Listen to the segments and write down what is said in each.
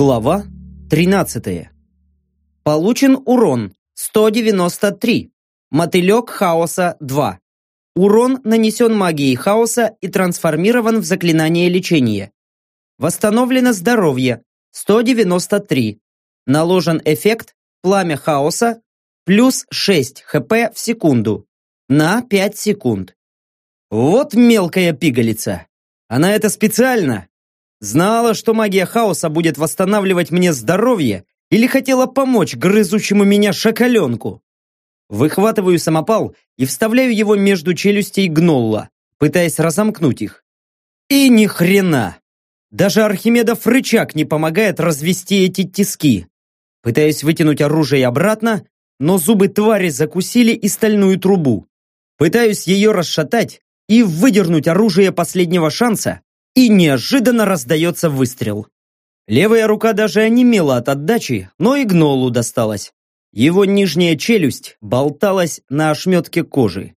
Глава 13. Получен урон 193. Мотылек хаоса 2. Урон нанесен магией хаоса и трансформирован в заклинание лечения. Восстановлено здоровье 193. Наложен эффект пламя хаоса плюс 6 хп в секунду на 5 секунд. Вот мелкая пигалица. Она это специально? Знала, что магия хаоса будет восстанавливать мне здоровье или хотела помочь грызущему меня шакаленку? Выхватываю самопал и вставляю его между челюстей гнолла, пытаясь разомкнуть их. И ни хрена! Даже Архимедов рычаг не помогает развести эти тиски. Пытаюсь вытянуть оружие обратно, но зубы твари закусили и стальную трубу. Пытаюсь ее расшатать и выдернуть оружие последнего шанса, и неожиданно раздается выстрел. Левая рука даже онемела от отдачи, но и гнолу досталась. Его нижняя челюсть болталась на ошметке кожи.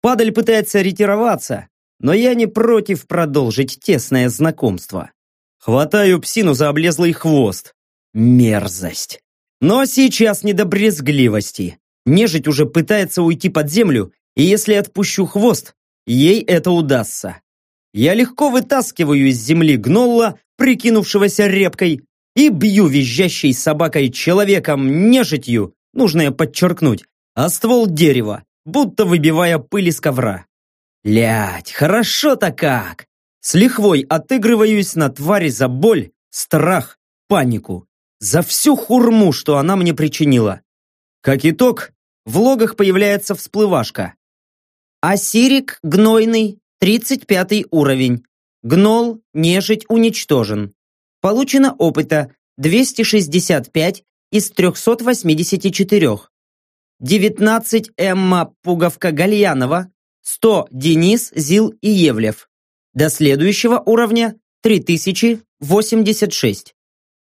Падаль пытается ретироваться, но я не против продолжить тесное знакомство. Хватаю псину за облезлый хвост. Мерзость. Но сейчас не до брезгливости. Нежить уже пытается уйти под землю, и если отпущу хвост, ей это удастся. Я легко вытаскиваю из земли гнолла, прикинувшегося репкой, и бью визжащей собакой человеком нежитью, нужно подчеркнуть, а ствол дерева, будто выбивая пыль из ковра. Лять, хорошо-то как! С лихвой отыгрываюсь на твари за боль, страх, панику, за всю хурму, что она мне причинила. Как итог, в логах появляется всплывашка. Асирик гнойный, 35 уровень. Гнол, нежить уничтожен. Получено опыта 265 из 384. 19 Эмма Пуговка Гальянова, 100 Денис, Зил и Евлев. До следующего уровня 3086.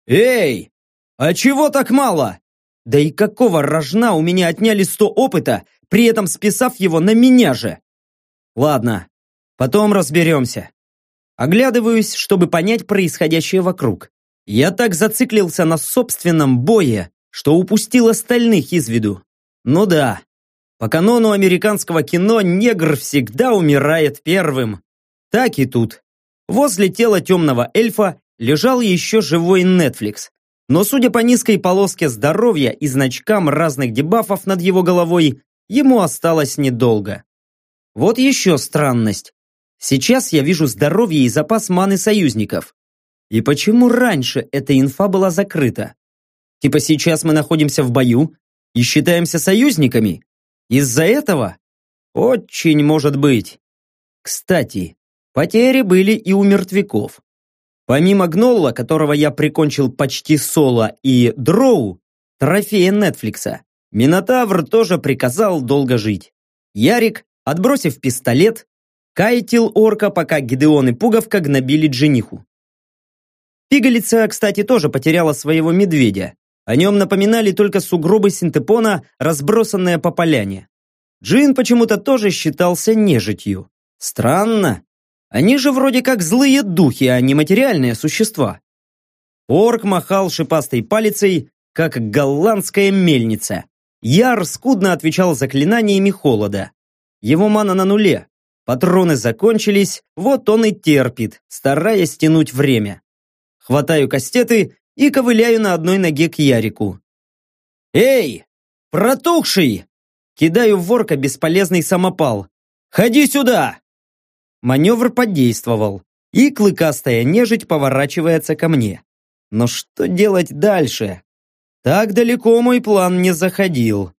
Эй! А чего так мало? Да и какого рожна у меня отняли 100 опыта, при этом списав его на меня же? Ладно, потом разберемся. Оглядываюсь, чтобы понять происходящее вокруг. Я так зациклился на собственном бое, что упустил остальных из виду. Ну да, по канону американского кино негр всегда умирает первым. Так и тут. Возле тела темного эльфа лежал еще живой Netflix. Но судя по низкой полоске здоровья и значкам разных дебафов над его головой, ему осталось недолго. Вот еще странность. Сейчас я вижу здоровье и запас маны союзников. И почему раньше эта инфа была закрыта? Типа сейчас мы находимся в бою и считаемся союзниками? Из-за этого? Очень может быть. Кстати, потери были и у мертвяков. Помимо Гнолла, которого я прикончил почти соло, и Дроу, трофея Нетфликса, Минотавр тоже приказал долго жить. Ярик, отбросив пистолет, кайтил орка, пока Гидеон и Пуговка гнобили джениху. Пигалица, кстати, тоже потеряла своего медведя. О нем напоминали только сугробы синтепона, разбросанные по поляне. Джин почему-то тоже считался нежитью. Странно. Они же вроде как злые духи, а не материальные существа. Орк махал шипастой палицей, как голландская мельница. Яр скудно отвечал заклинаниями холода. Его мана на нуле. Патроны закончились, вот он и терпит, стараясь тянуть время. Хватаю кастеты и ковыляю на одной ноге к Ярику. «Эй, протухший!» Кидаю в ворка бесполезный самопал. «Ходи сюда!» Маневр подействовал, и клыкастая нежить поворачивается ко мне. Но что делать дальше? Так далеко мой план не заходил.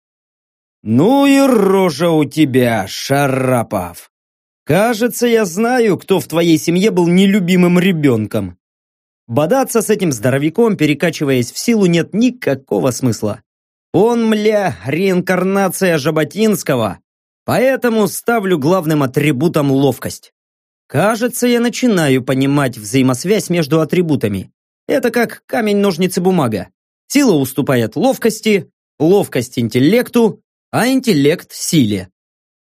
«Ну и рожа у тебя, Шарапов! Кажется, я знаю, кто в твоей семье был нелюбимым ребенком. Бодаться с этим здоровяком, перекачиваясь в силу, нет никакого смысла. Он, мля, реинкарнация Жаботинского, поэтому ставлю главным атрибутом ловкость. Кажется, я начинаю понимать взаимосвязь между атрибутами. Это как камень-ножницы-бумага. Сила уступает ловкости, ловкость интеллекту, а интеллект силе.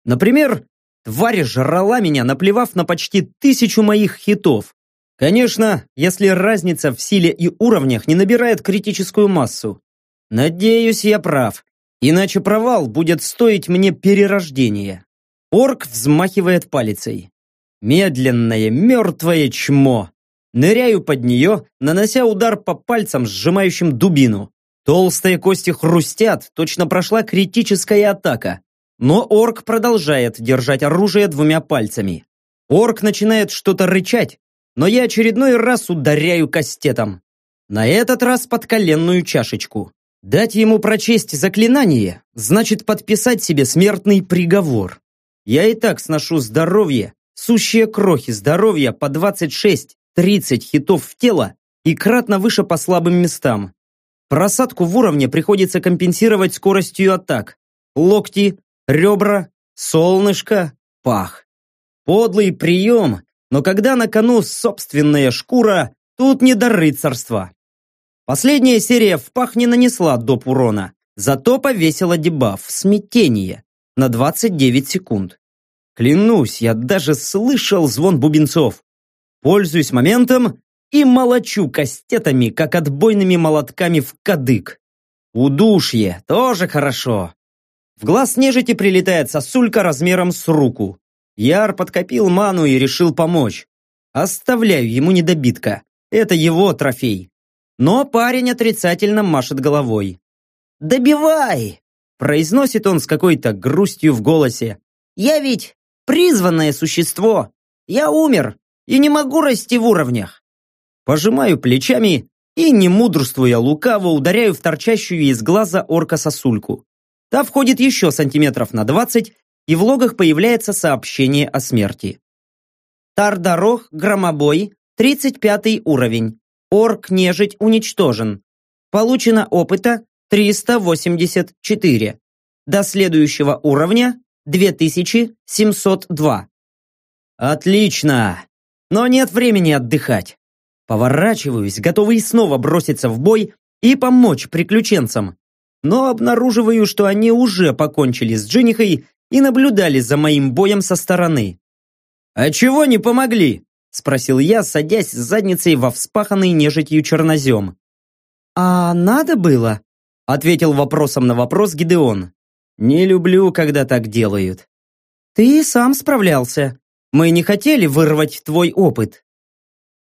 Например, тварь жрала меня, наплевав на почти тысячу моих хитов. Конечно, если разница в силе и уровнях не набирает критическую массу. Надеюсь, я прав. Иначе провал будет стоить мне перерождения. Орк взмахивает палицей. Медленное, мертвое чмо. Ныряю под нее, нанося удар по пальцам, сжимающим дубину. Толстые кости хрустят, точно прошла критическая атака. Но орк продолжает держать оружие двумя пальцами. Орк начинает что-то рычать, но я очередной раз ударяю кастетом. На этот раз под коленную чашечку. Дать ему прочесть заклинание, значит подписать себе смертный приговор. Я и так сношу здоровье, сущие крохи здоровья по 26-30 хитов в тело и кратно выше по слабым местам. Просадку в уровне приходится компенсировать скоростью атак. Локти, ребра, солнышко, пах. Подлый прием, но когда на кону собственная шкура, тут не до рыцарства. Последняя серия в пах не нанесла доп урона, зато повесила дебаф «Смятение» на 29 секунд. Клянусь, я даже слышал звон бубенцов. Пользуюсь моментом и молочу кастетами, как отбойными молотками в кадык. Удушье тоже хорошо. В глаз нежити прилетает сосулька размером с руку. Яр подкопил ману и решил помочь. Оставляю ему недобитка. Это его трофей. Но парень отрицательно машет головой. «Добивай!» Произносит он с какой-то грустью в голосе. «Я ведь призванное существо. Я умер и не могу расти в уровнях». Пожимаю плечами и, не мудрствуя лукаво, ударяю в торчащую из глаза орка сосульку. Та входит еще сантиметров на двадцать, и в логах появляется сообщение о смерти. Тардарох, громобой, 35 уровень. Орк-нежить уничтожен. Получено опыта 384. До следующего уровня 2702. Отлично! Но нет времени отдыхать. Поворачиваюсь, готовый снова броситься в бой и помочь приключенцам. Но обнаруживаю, что они уже покончили с Дженихой и наблюдали за моим боем со стороны. «А чего не помогли?» Спросил я, садясь с задницей во вспаханный нежитью чернозем. «А надо было?» Ответил вопросом на вопрос Гидеон. «Не люблю, когда так делают». «Ты сам справлялся. Мы не хотели вырвать твой опыт».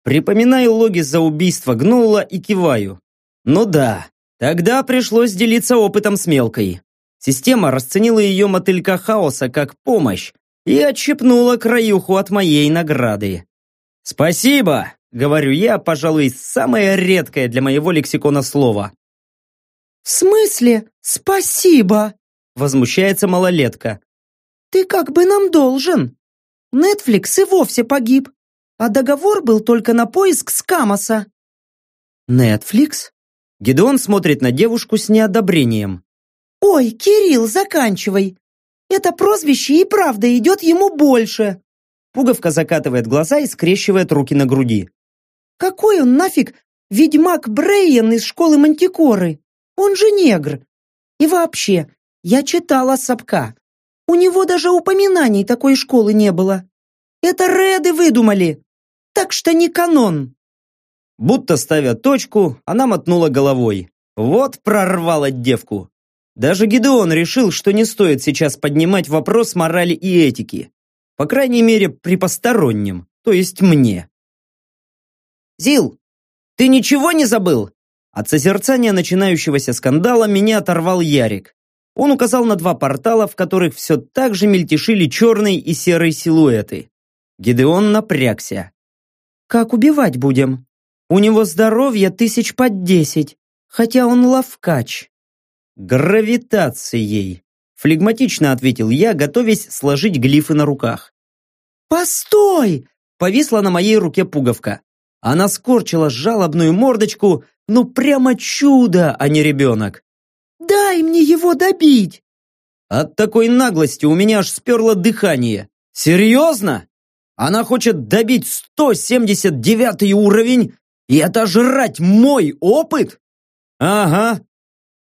Припоминаю логи за убийство Гнула и киваю. «Ну да, тогда пришлось делиться опытом с мелкой. Система расценила ее мотылька хаоса как помощь и отщепнула краюху от моей награды. «Спасибо!» — говорю я, пожалуй, самое редкое для моего лексикона слово. «В смысле спасибо?» — возмущается малолетка. «Ты как бы нам должен. Нетфликс и вовсе погиб, а договор был только на поиск Скамоса». «Нетфликс?» Гедеон смотрит на девушку с неодобрением. «Ой, Кирилл, заканчивай. Это прозвище и правда идет ему больше. Пуговка закатывает глаза и скрещивает руки на груди. «Какой он нафиг ведьмак Брейен из школы Мантикоры? Он же негр. И вообще, я читала Сапка. У него даже упоминаний такой школы не было. Это Реды выдумали. Так что не канон». Будто ставя точку, она мотнула головой. Вот прорвала девку. Даже Гидеон решил, что не стоит сейчас поднимать вопрос морали и этики. По крайней мере, при постороннем, то есть мне. «Зил, ты ничего не забыл?» От созерцания начинающегося скандала меня оторвал Ярик. Он указал на два портала, в которых все так же мельтешили черные и серые силуэты. Гидеон напрягся. «Как убивать будем? У него здоровье тысяч под десять, хотя он ловкач». «Гравитацией», Флегматично ответил я, готовясь сложить глифы на руках. «Постой!» Повисла на моей руке пуговка. Она скорчила жалобную мордочку, ну прямо чудо, а не ребенок. «Дай мне его добить!» От такой наглости у меня аж сперло дыхание. «Серьезно? Она хочет добить 179 уровень и отожрать мой опыт? Ага.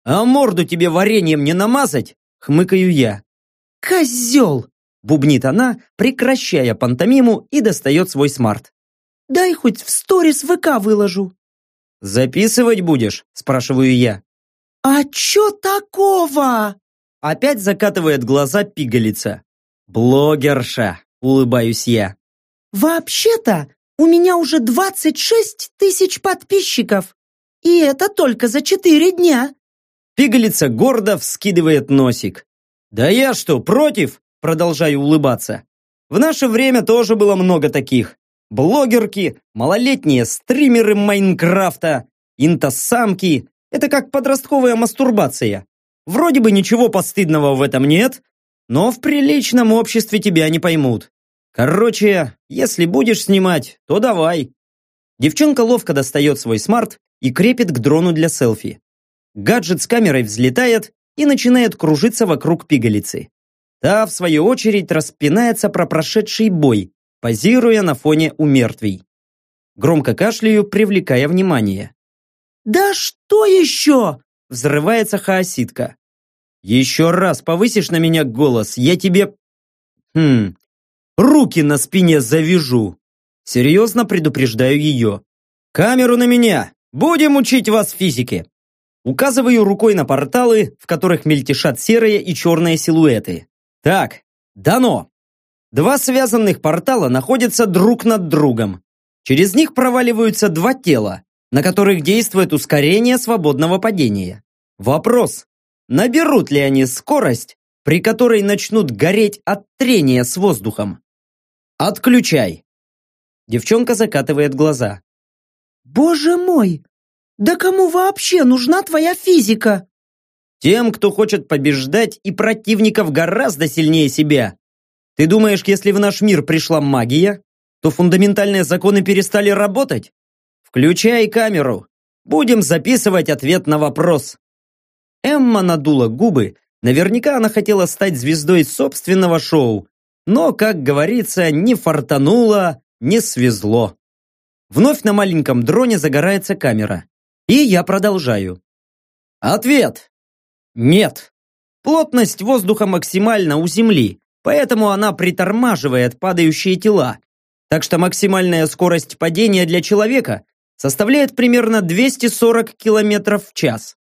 А морду тебе вареньем не намазать? Хмыкаю я. «Козел!» – бубнит она, прекращая пантомиму и достает свой смарт. Дай хоть в сторис ВК выложу. «Записывать будешь?» – спрашиваю я. А чё такого? Опять закатывает глаза пигалица. «Блогерша!» – улыбаюсь я. Вообще-то у меня уже 26 тысяч подписчиков. И это только за четыре дня. Пигалица гордо вскидывает носик. «Да я что, против?» – продолжаю улыбаться. В наше время тоже было много таких. Блогерки, малолетние стримеры Майнкрафта, интосамки. Это как подростковая мастурбация. Вроде бы ничего постыдного в этом нет, но в приличном обществе тебя не поймут. Короче, если будешь снимать, то давай. Девчонка ловко достает свой смарт и крепит к дрону для селфи. Гаджет с камерой взлетает и начинает кружиться вокруг пигалицы. Та, в свою очередь, распинается про прошедший бой, позируя на фоне умертвий. Громко кашляю, привлекая внимание. «Да что еще?» – взрывается хаоситка. «Еще раз повысишь на меня голос, я тебе... Хм... Руки на спине завяжу!» Серьезно предупреждаю ее. «Камеру на меня! Будем учить вас физике!» Указываю рукой на порталы, в которых мельтешат серые и черные силуэты. Так, дано! Два связанных портала находятся друг над другом. Через них проваливаются два тела, на которых действует ускорение свободного падения. Вопрос, наберут ли они скорость, при которой начнут гореть от трения с воздухом? Отключай. Девчонка закатывает глаза. Боже мой! Да кому вообще нужна твоя физика? Тем, кто хочет побеждать и противников гораздо сильнее себя. Ты думаешь, если в наш мир пришла магия, то фундаментальные законы перестали работать? Включай камеру. Будем записывать ответ на вопрос. Эмма надула губы. Наверняка она хотела стать звездой собственного шоу. Но, как говорится, не фартануло, не свезло. Вновь на маленьком дроне загорается камера. И я продолжаю. Ответ. Нет. Плотность воздуха максимальна у Земли. Поэтому она притормаживает падающие тела. Так что максимальная скорость падения для человека составляет примерно 240 км в час.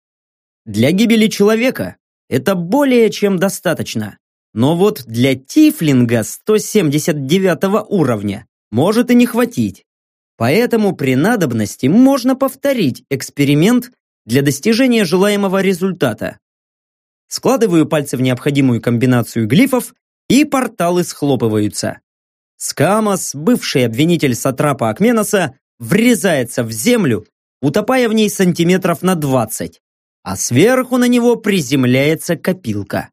Для гибели человека это более чем достаточно. Но вот для тифлинга 179 уровня может и не хватить. Поэтому при надобности можно повторить эксперимент для достижения желаемого результата. Складываю пальцы в необходимую комбинацию глифов и порталы схлопываются. Скамос, бывший обвинитель Сатрапа Акменоса, врезается в землю, утопая в ней сантиметров на 20, а сверху на него приземляется копилка.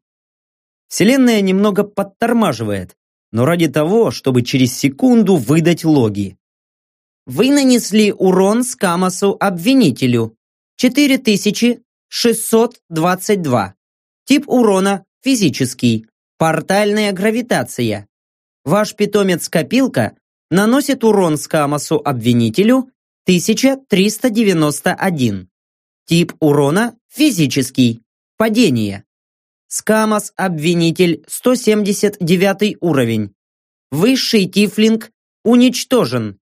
Вселенная немного подтормаживает, но ради того, чтобы через секунду выдать логи. Вы нанесли урон Скамосу обвинителю 4622. Тип урона физический. Портальная гравитация. Ваш питомец-копилка наносит урон Скамосу-обвинителю 1391. Тип урона физический. Падение. Скамос-обвинитель 179 уровень. Высший тифлинг уничтожен.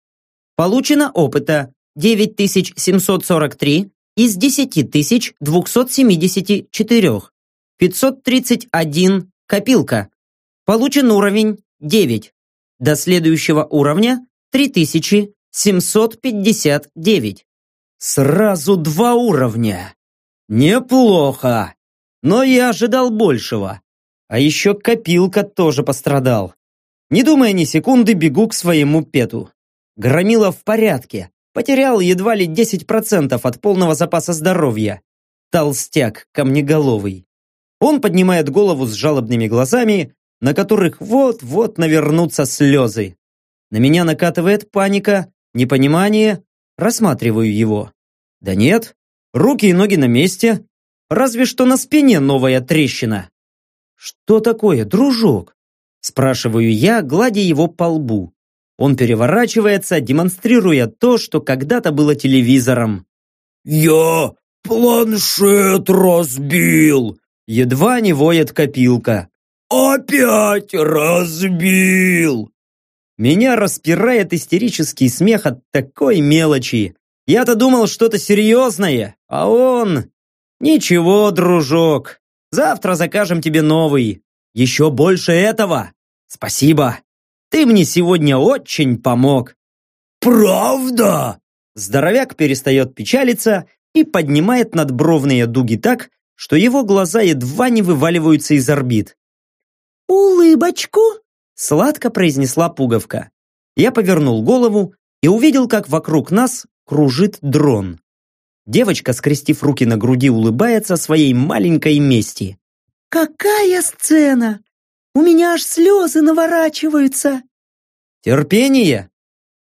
Получено опыта 9743 из 10274. 531 Копилка. Получен уровень 9. До следующего уровня 3759. Сразу два уровня. Неплохо. Но я ожидал большего. А еще копилка тоже пострадал. Не думая ни секунды, бегу к своему пету. Громила в порядке. Потерял едва ли 10% от полного запаса здоровья. Толстяк камнеголовый. Он поднимает голову с жалобными глазами, на которых вот-вот навернутся слезы. На меня накатывает паника, непонимание, рассматриваю его. Да нет, руки и ноги на месте, разве что на спине новая трещина. «Что такое, дружок?» Спрашиваю я, гладя его по лбу. Он переворачивается, демонстрируя то, что когда-то было телевизором. «Я планшет разбил!» Едва не воет копилка. «Опять разбил!» Меня распирает истерический смех от такой мелочи. Я-то думал что-то серьезное, а он... Ничего, дружок, завтра закажем тебе новый. Еще больше этого. Спасибо. Ты мне сегодня очень помог. Правда? Здоровяк перестает печалиться и поднимает надбровные дуги так, что его глаза едва не вываливаются из орбит. «Улыбочку?» – сладко произнесла пуговка. Я повернул голову и увидел, как вокруг нас кружит дрон. Девочка, скрестив руки на груди, улыбается своей маленькой мести. «Какая сцена! У меня аж слезы наворачиваются!» «Терпение?»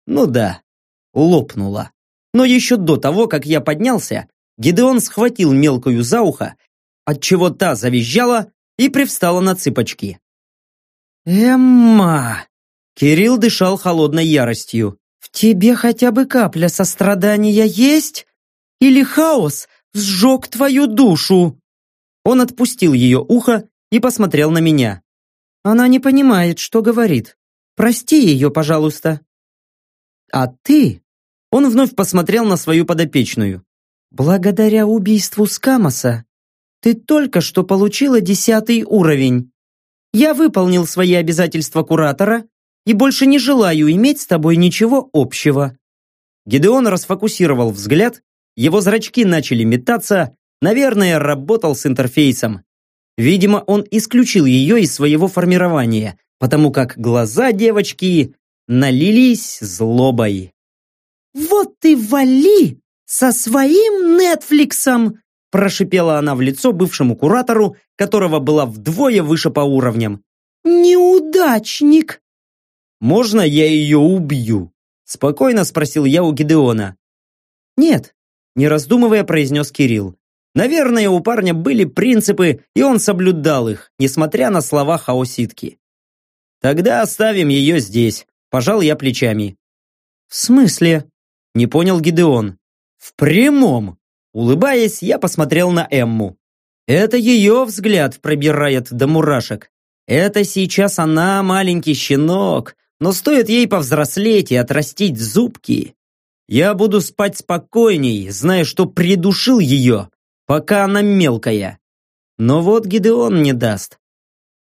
«Ну да, лопнула». Но еще до того, как я поднялся, Гидеон схватил мелкую за ухо, отчего та завизжала и привстала на цыпочки. «Эмма!» Кирилл дышал холодной яростью. «В тебе хотя бы капля сострадания есть? Или хаос сжег твою душу?» Он отпустил ее ухо и посмотрел на меня. «Она не понимает, что говорит. Прости ее, пожалуйста». «А ты он вновь посмотрел на свою подопечную. «Благодаря убийству Скамоса ты только что получила десятый уровень. Я выполнил свои обязательства куратора и больше не желаю иметь с тобой ничего общего». Гидеон расфокусировал взгляд, его зрачки начали метаться, наверное, работал с интерфейсом. Видимо, он исключил ее из своего формирования, потому как глаза девочки налились злобой. «Вот ты вали со своим Нетфликсом!» прошипела она в лицо бывшему куратору, которого была вдвое выше по уровням. «Неудачник!» «Можно я ее убью?» Спокойно спросил я у Гидеона. «Нет», не раздумывая произнес Кирилл. Наверное, у парня были принципы, и он соблюдал их, несмотря на слова хаоситки. «Тогда оставим ее здесь», – пожал я плечами. «В смысле?» Не понял Гидеон. В прямом. Улыбаясь, я посмотрел на Эмму. Это ее взгляд пробирает до мурашек. Это сейчас она маленький щенок, но стоит ей повзрослеть и отрастить зубки. Я буду спать спокойней, зная, что придушил ее, пока она мелкая. Но вот Гидеон не даст.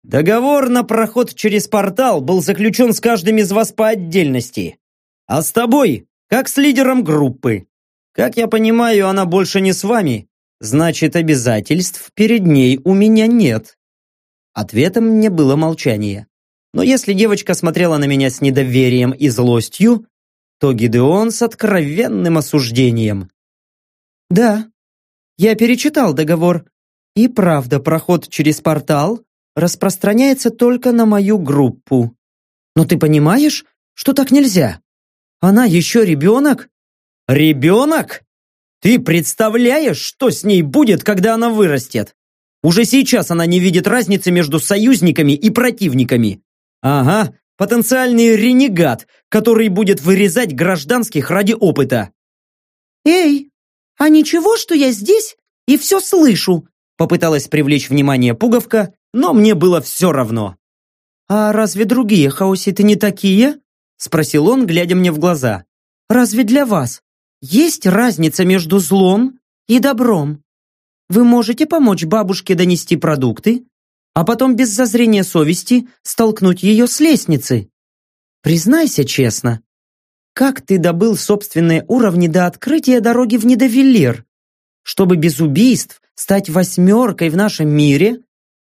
Договор на проход через портал был заключен с каждым из вас по отдельности. А с тобой как с лидером группы. Как я понимаю, она больше не с вами, значит, обязательств перед ней у меня нет. Ответом мне было молчание. Но если девочка смотрела на меня с недоверием и злостью, то Гидеон с откровенным осуждением. Да, я перечитал договор. И правда, проход через портал распространяется только на мою группу. Но ты понимаешь, что так нельзя? Она еще ребенок? Ребенок? Ты представляешь, что с ней будет, когда она вырастет? Уже сейчас она не видит разницы между союзниками и противниками. Ага, потенциальный ренегат, который будет вырезать гражданских ради опыта. «Эй, а ничего, что я здесь и все слышу?» Попыталась привлечь внимание пуговка, но мне было все равно. «А разве другие хаоситы не такие?» Спросил он, глядя мне в глаза. «Разве для вас есть разница между злом и добром? Вы можете помочь бабушке донести продукты, а потом без зазрения совести столкнуть ее с лестницы. Признайся честно, как ты добыл собственные уровни до открытия дороги в Недовеллер? Чтобы без убийств стать восьмеркой в нашем мире,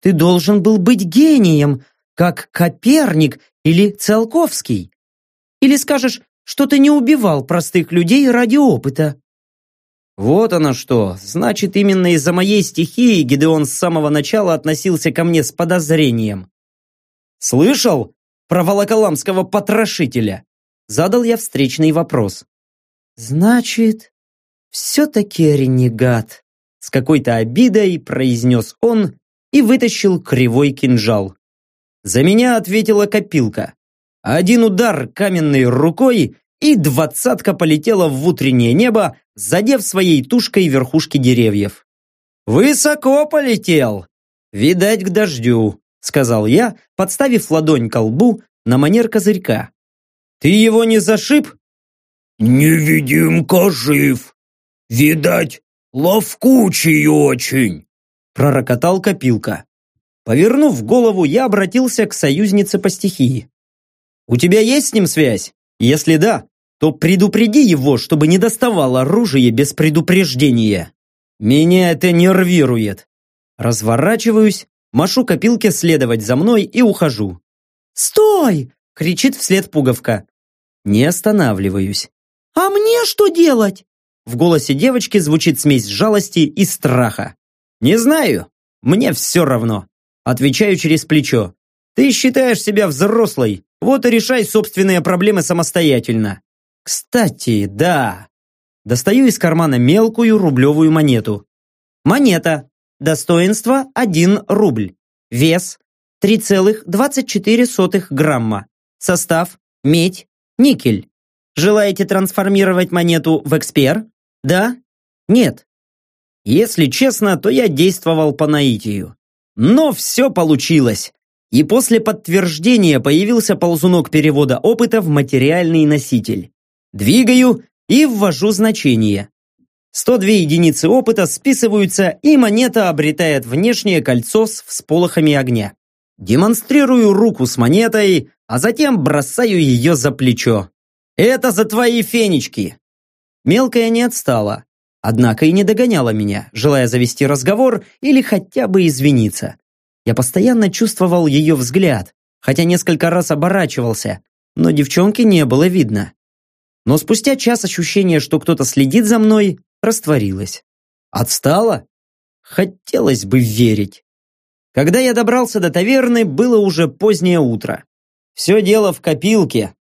ты должен был быть гением, как Коперник или Циолковский. Или скажешь, что ты не убивал простых людей ради опыта?» Вот оно что. Значит, именно из-за моей стихии Гидеон с самого начала относился ко мне с подозрением. «Слышал про волоколамского потрошителя?» Задал я встречный вопрос. «Значит, все-таки ренегат», с какой-то обидой произнес он и вытащил кривой кинжал. За меня ответила копилка. Один удар каменной рукой, и двадцатка полетела в утреннее небо, задев своей тушкой верхушки деревьев. «Высоко полетел! Видать, к дождю», — сказал я, подставив ладонь ко лбу на манер козырька, Ты его не зашиб? Невидимка жив. Видать, ловкучий очень. Пророкотал копилка. Повернув голову, я обратился к союзнице по стихии. У тебя есть с ним связь? Если да, то предупреди его, чтобы не доставал оружие без предупреждения. Меня это нервирует. Разворачиваюсь, машу копилке следовать за мной и ухожу. «Стой!» — кричит вслед пуговка. Не останавливаюсь. «А мне что делать?» В голосе девочки звучит смесь жалости и страха. «Не знаю. Мне все равно». Отвечаю через плечо. «Ты считаешь себя взрослой, вот и решай собственные проблемы самостоятельно». «Кстати, да». Достаю из кармана мелкую рублевую монету. Монета. Достоинство 1 рубль. Вес 3,24 грамма. Состав – медь, никель. Желаете трансформировать монету в экспер? Да? Нет? Если честно, то я действовал по наитию. Но все получилось. И после подтверждения появился ползунок перевода опыта в материальный носитель. Двигаю и ввожу значение. 102 единицы опыта списываются, и монета обретает внешнее кольцо с всполохами огня. Демонстрирую руку с монетой, а затем бросаю ее за плечо. «Это за твои фенечки!» Мелкая не отстала, однако и не догоняла меня, желая завести разговор или хотя бы извиниться. Я постоянно чувствовал ее взгляд, хотя несколько раз оборачивался, но девчонки не было видно. Но спустя час ощущение, что кто-то следит за мной, растворилось. Отстала? Хотелось бы верить. Когда я добрался до таверны, было уже позднее утро. Все дело в копилке,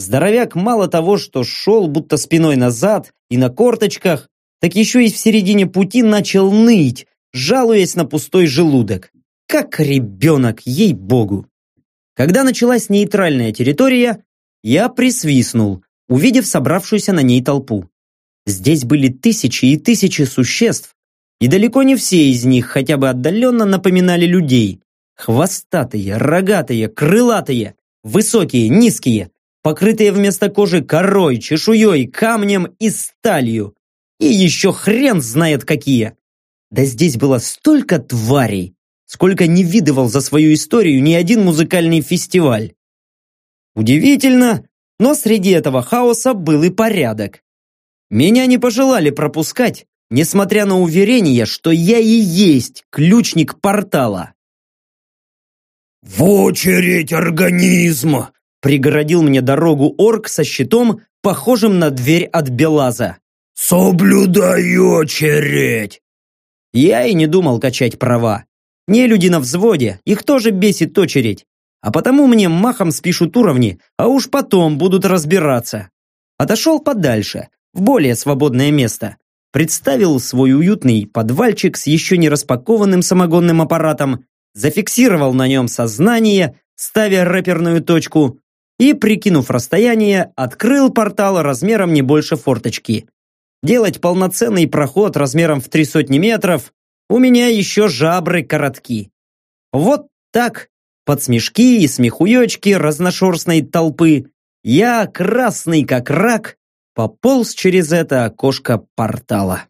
Здоровяк мало того, что шел будто спиной назад и на корточках, так еще и в середине пути начал ныть, жалуясь на пустой желудок. Как ребенок, ей-богу. Когда началась нейтральная территория, я присвистнул, увидев собравшуюся на ней толпу. Здесь были тысячи и тысячи существ, и далеко не все из них хотя бы отдаленно напоминали людей. Хвостатые, рогатые, крылатые, высокие, низкие, покрытые вместо кожи корой, чешуей, камнем и сталью. И еще хрен знает какие. Да здесь было столько тварей, сколько не видывал за свою историю ни один музыкальный фестиваль. Удивительно, но среди этого хаоса был и порядок. Меня не пожелали пропускать, несмотря на уверение, что я и есть ключник портала. «В очередь, организм!» Пригородил мне дорогу орк со щитом, похожим на дверь от Белаза. «Соблюдай очередь!» Я и не думал качать права. Не люди на взводе, их тоже бесит очередь. А потому мне махом спишут уровни, а уж потом будут разбираться. Отошел подальше, в более свободное место. Представил свой уютный подвальчик с еще не распакованным самогонным аппаратом, зафиксировал на нем сознание, ставя рэперную точку, и, прикинув расстояние, открыл портал размером не больше форточки. Делать полноценный проход размером в три сотни метров у меня еще жабры коротки. Вот так, под смешки и смехуечки разношерстной толпы, я, красный как рак, пополз через это окошко портала.